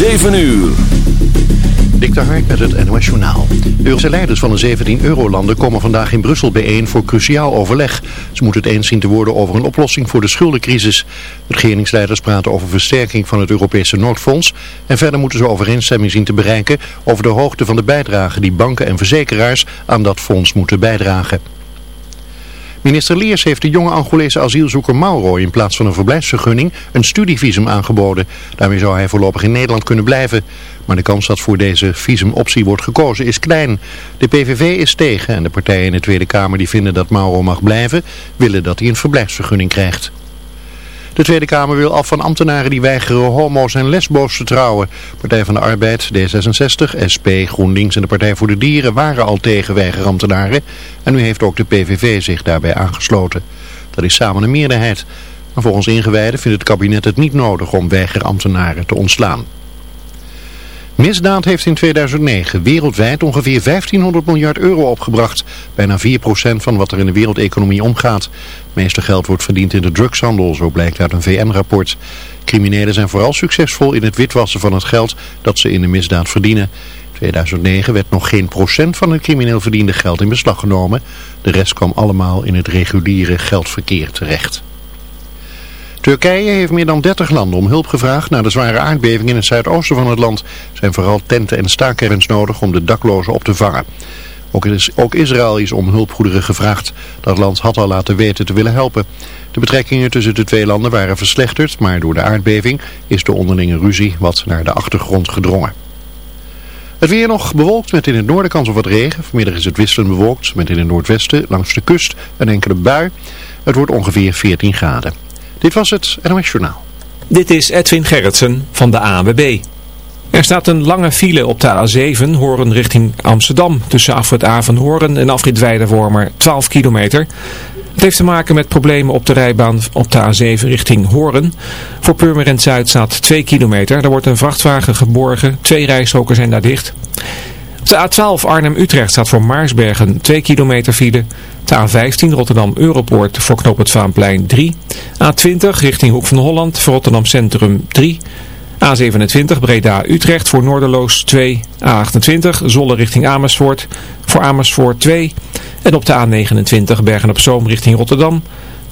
7 uur. Dik de Hark met het NOS Journaal. De Europese leiders van de 17 eurolanden komen vandaag in Brussel bijeen voor cruciaal overleg. Ze moeten het eens zien te worden over een oplossing voor de schuldencrisis. De regeringsleiders praten over versterking van het Europese noodfonds. En verder moeten ze overeenstemming zien te bereiken over de hoogte van de bijdrage die banken en verzekeraars aan dat fonds moeten bijdragen. Minister Leers heeft de jonge Angolese asielzoeker Mauro in plaats van een verblijfsvergunning een studievisum aangeboden. Daarmee zou hij voorlopig in Nederland kunnen blijven. Maar de kans dat voor deze visumoptie wordt gekozen is klein. De PVV is tegen en de partijen in de Tweede Kamer die vinden dat Mauro mag blijven, willen dat hij een verblijfsvergunning krijgt. De Tweede Kamer wil af van ambtenaren die weigeren homo's en lesbo's te trouwen. Partij van de Arbeid, D66, SP, GroenLinks en de Partij voor de Dieren waren al tegen weigerambtenaren. En nu heeft ook de PVV zich daarbij aangesloten. Dat is samen een meerderheid. Maar volgens ingewijden vindt het kabinet het niet nodig om weigerambtenaren te ontslaan. Misdaad heeft in 2009 wereldwijd ongeveer 1500 miljard euro opgebracht. Bijna 4% van wat er in de wereldeconomie omgaat. Het meeste geld wordt verdiend in de drugshandel, zo blijkt uit een VN-rapport. Criminelen zijn vooral succesvol in het witwassen van het geld dat ze in de misdaad verdienen. In 2009 werd nog geen procent van het crimineel verdiende geld in beslag genomen. De rest kwam allemaal in het reguliere geldverkeer terecht. Turkije heeft meer dan 30 landen om hulp gevraagd na de zware aardbeving in het zuidoosten van het land. Zijn vooral tenten en staakervens nodig om de daklozen op te vangen. Ook Israël is om hulpgoederen gevraagd. Dat land had al laten weten te willen helpen. De betrekkingen tussen de twee landen waren verslechterd, maar door de aardbeving is de onderlinge ruzie wat naar de achtergrond gedrongen. Het weer nog bewolkt met in het noorden kans op wat regen. Vanmiddag is het wisselend bewolkt met in het noordwesten langs de kust een enkele bui. Het wordt ongeveer 14 graden. Dit was het NOS Journaal. Dit is Edwin Gerritsen van de ANWB. Er staat een lange file op de A7, Horen richting Amsterdam. Tussen Afrit A van Horen en Afrit Weidewormer, 12 kilometer. Het heeft te maken met problemen op de rijbaan op de A7 richting Horen. Voor Purmerend Zuid staat 2 kilometer. Daar wordt een vrachtwagen geborgen. Twee rijstroken zijn daar dicht. De A12 Arnhem-Utrecht staat voor Maarsbergen 2 kilometer file. De A15 Rotterdam-Europoort voor knoop het Vaanplein 3. A20 richting Hoek van Holland voor Rotterdam Centrum 3. A27 Breda-Utrecht voor Noorderloos 2. A28 Zolle richting Amersfoort voor Amersfoort 2. En op de A29 Bergen-op-Zoom richting Rotterdam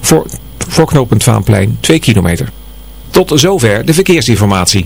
voor, voor knooppunt Vaanplein 2 kilometer. Tot zover de verkeersinformatie.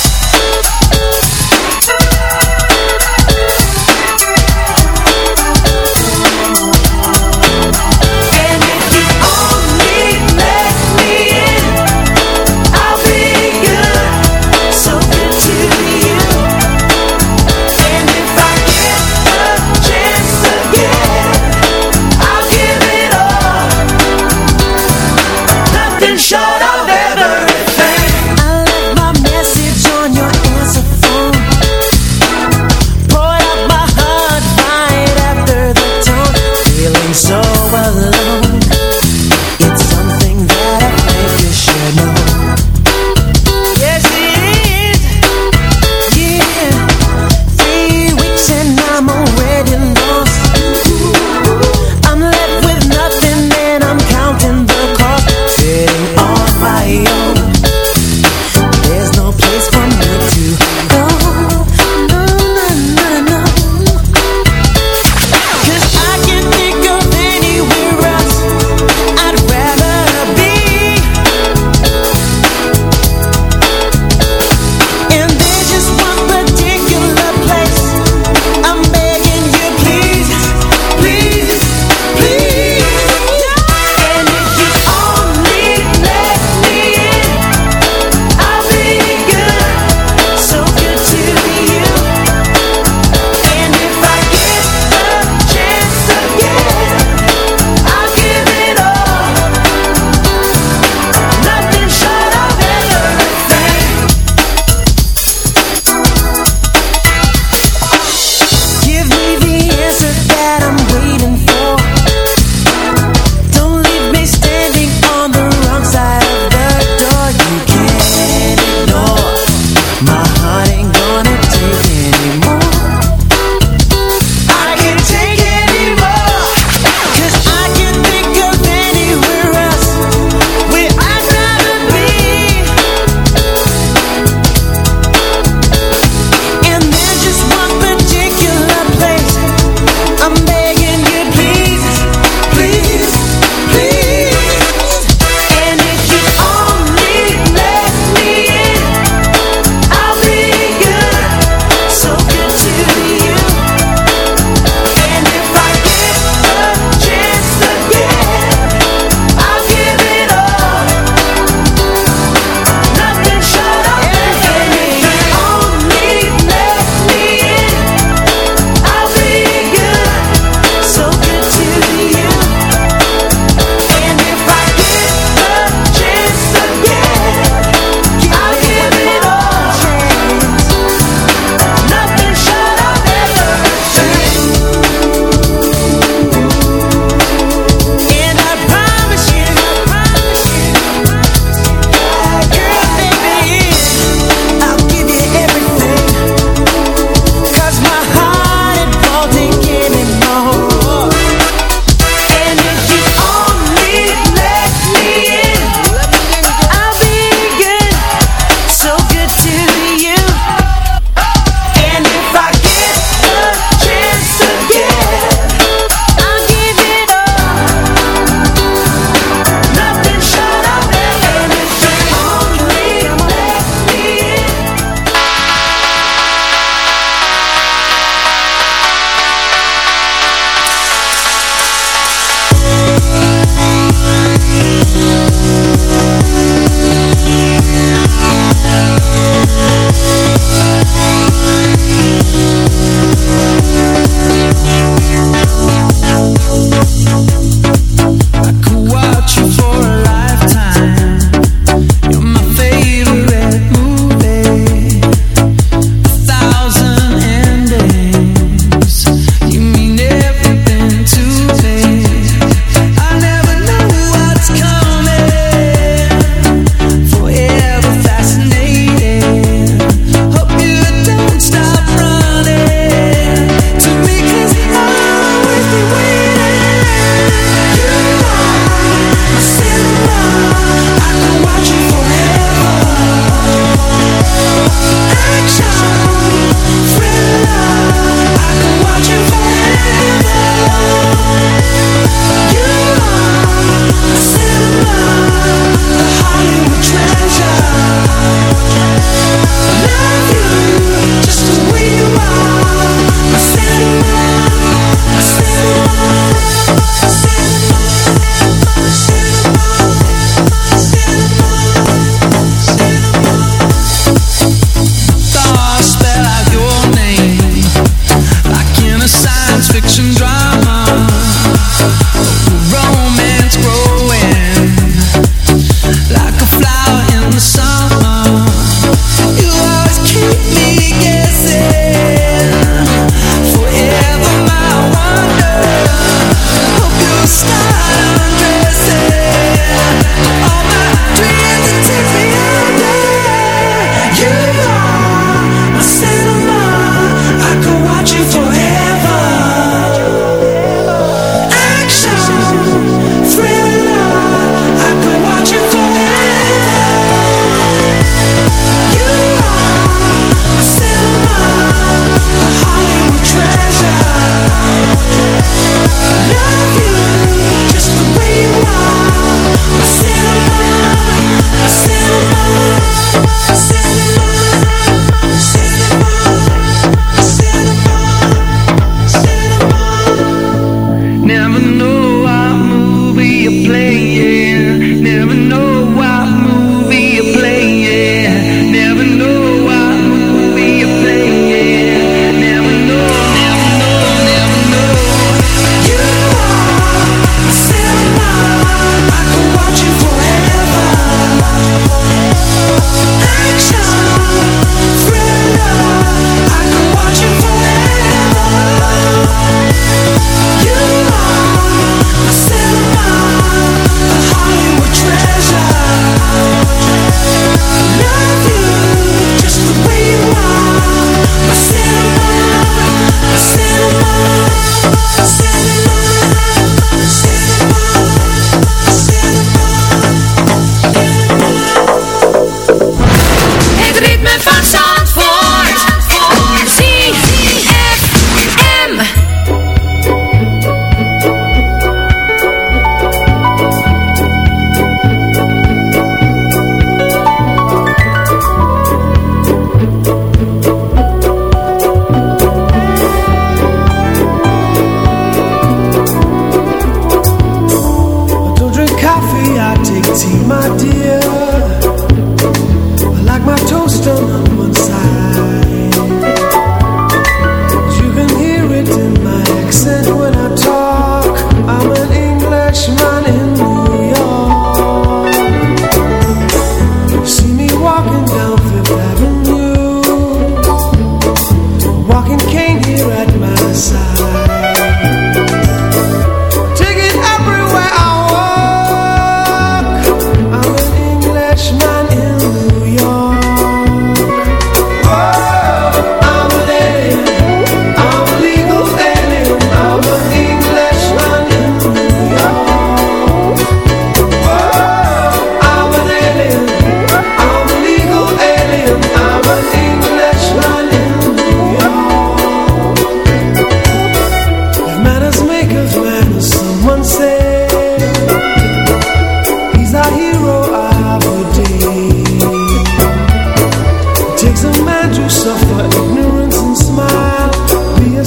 takes a man to suffer ignorance and smile. Be a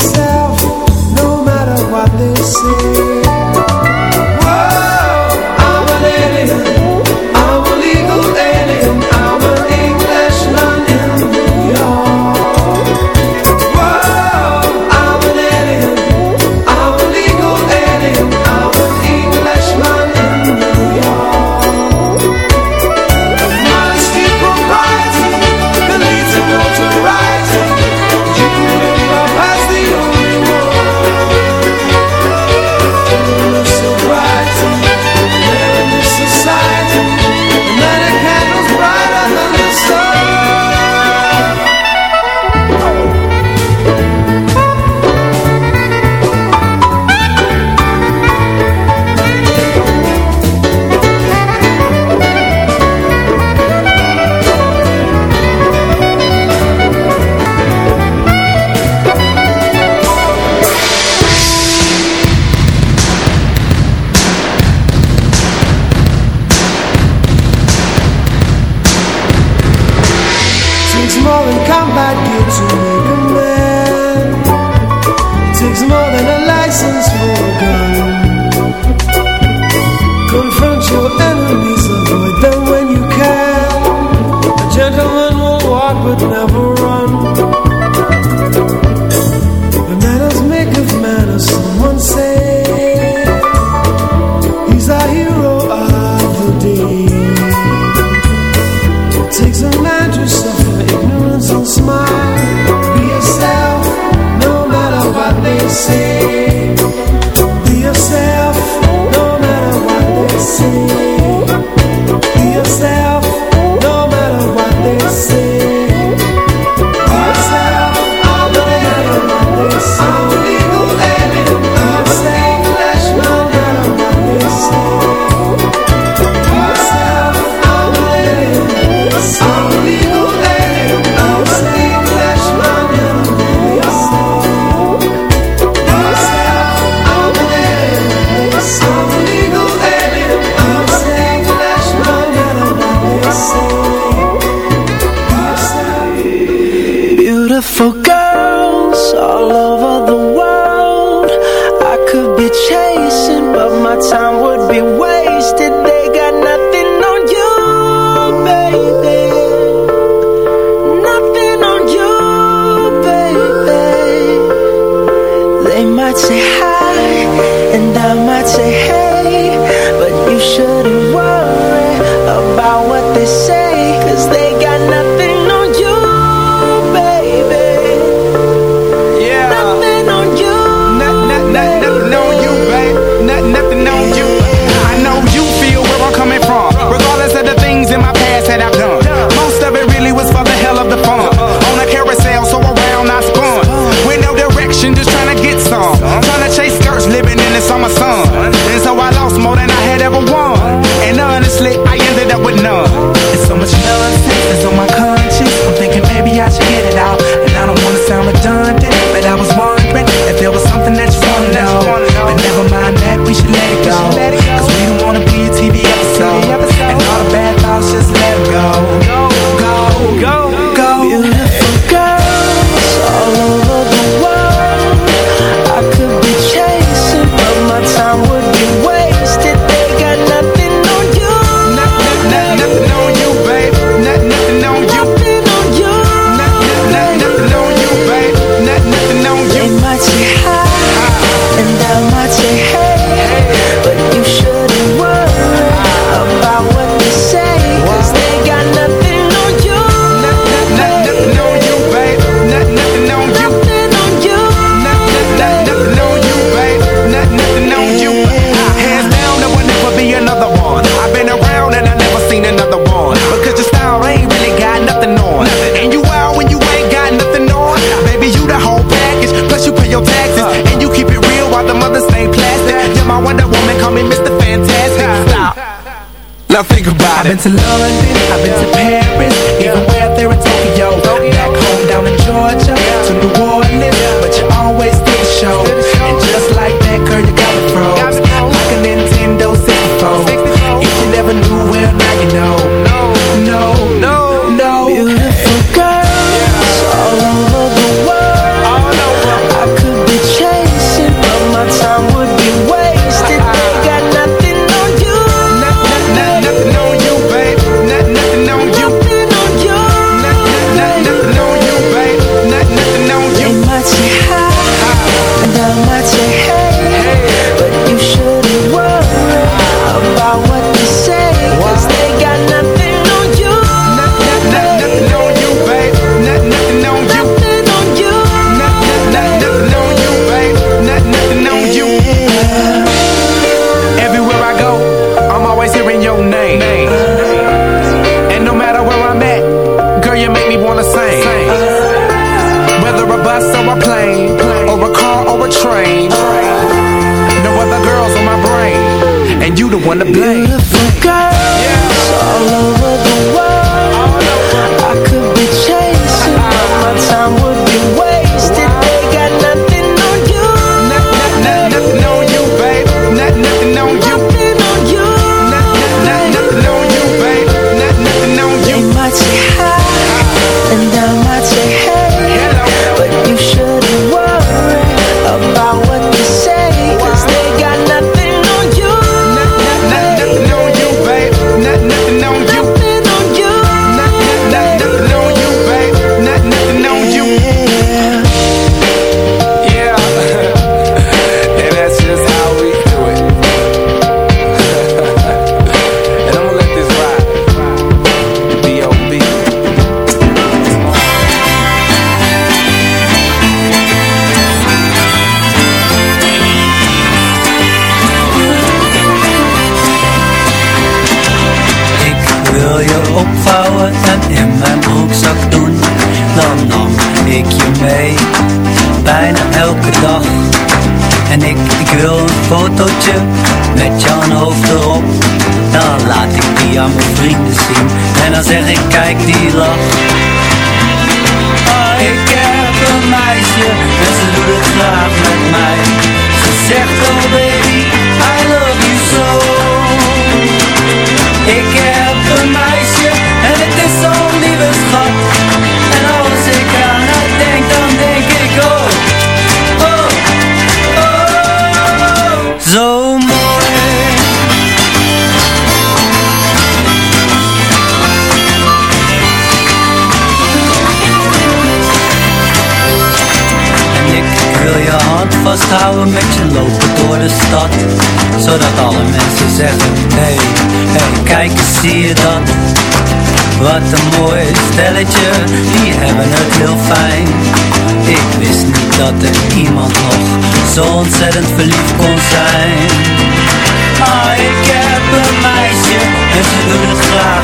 to love dat er iemand nog zo ontzettend verliefd kon zijn. Ah, ik heb een meisje en ze doet het graag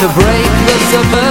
to break the suburb.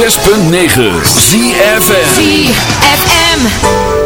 106.9 ZFM ZFM.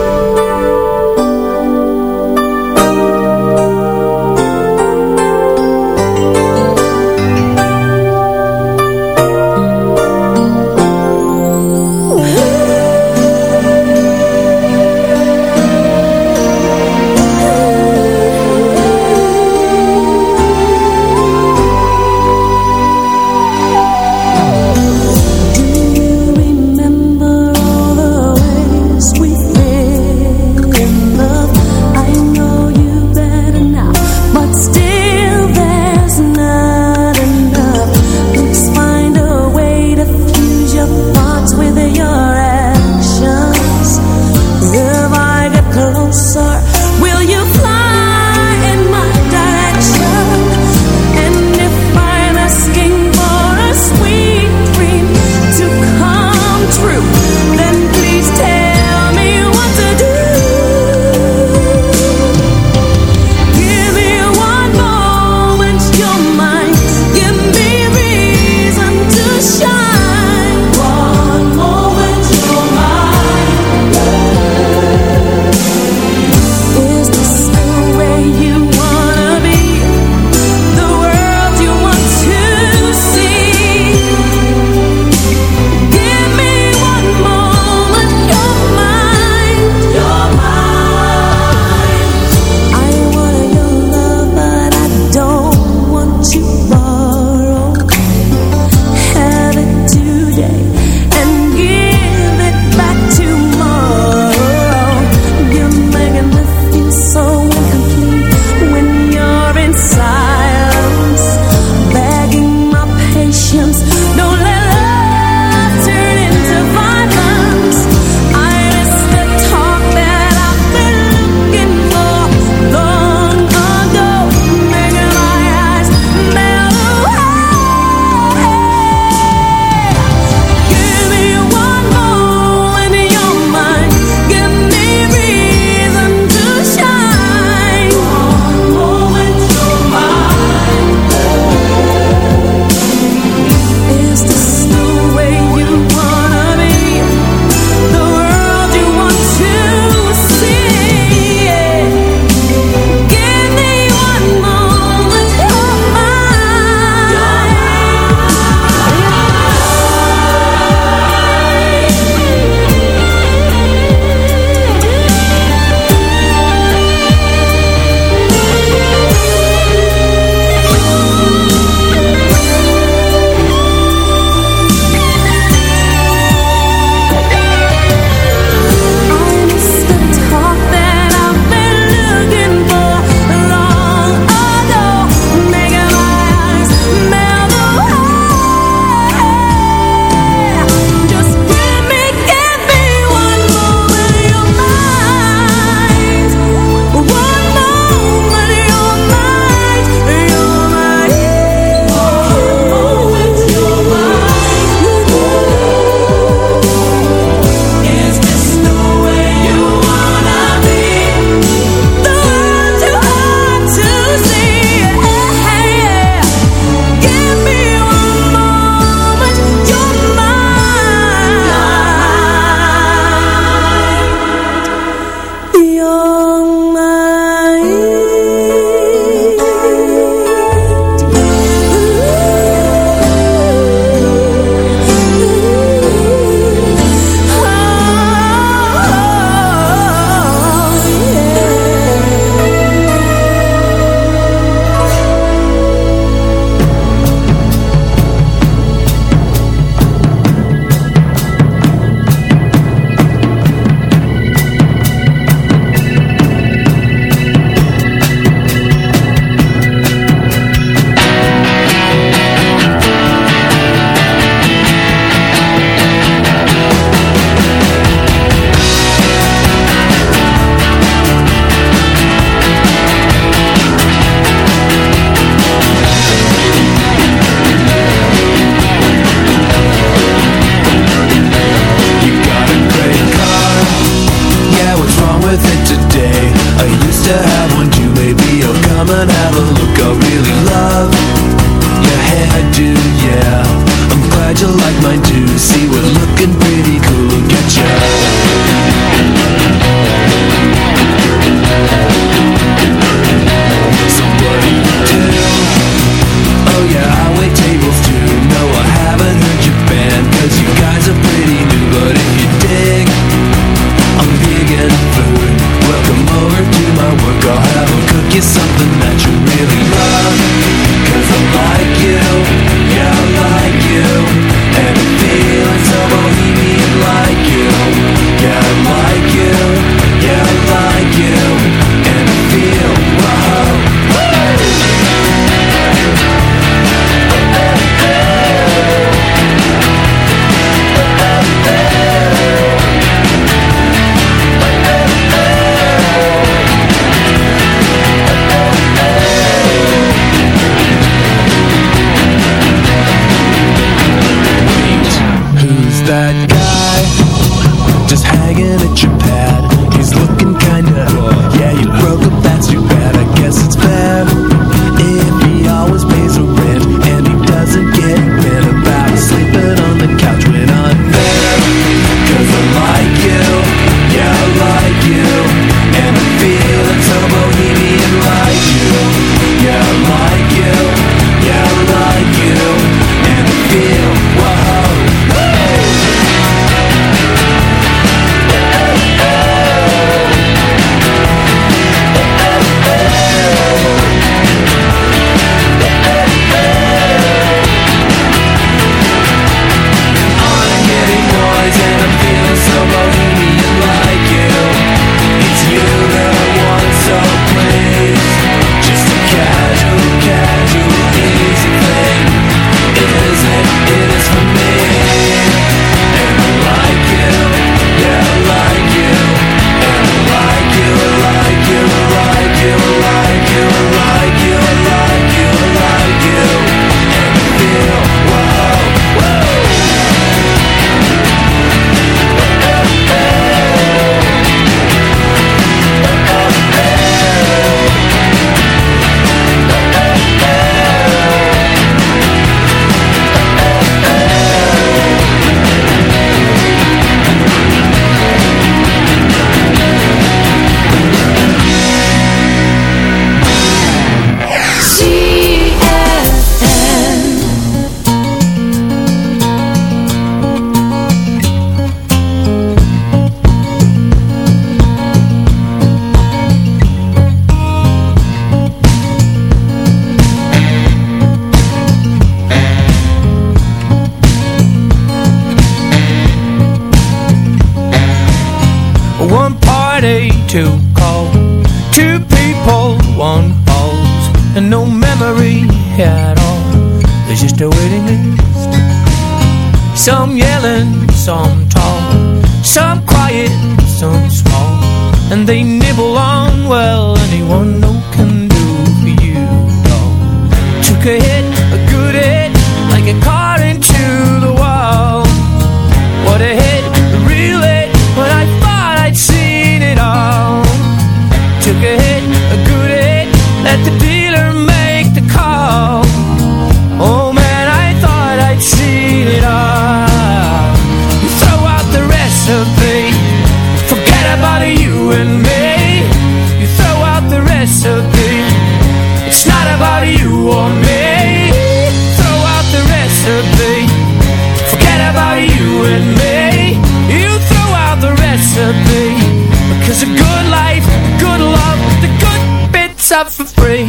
good life, good love, the good bits up for free.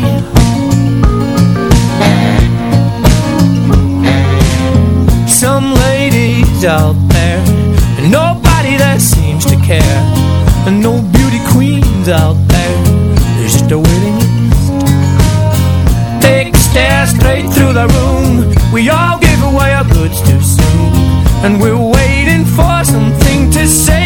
Some ladies out there, and nobody that seems to care, and no beauty queens out there, there's just a waiting list. Take a stare straight through the room, we all give away our goods too soon, and we're waiting for something to say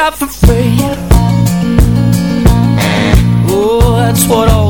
shop for free. Oh, that's what all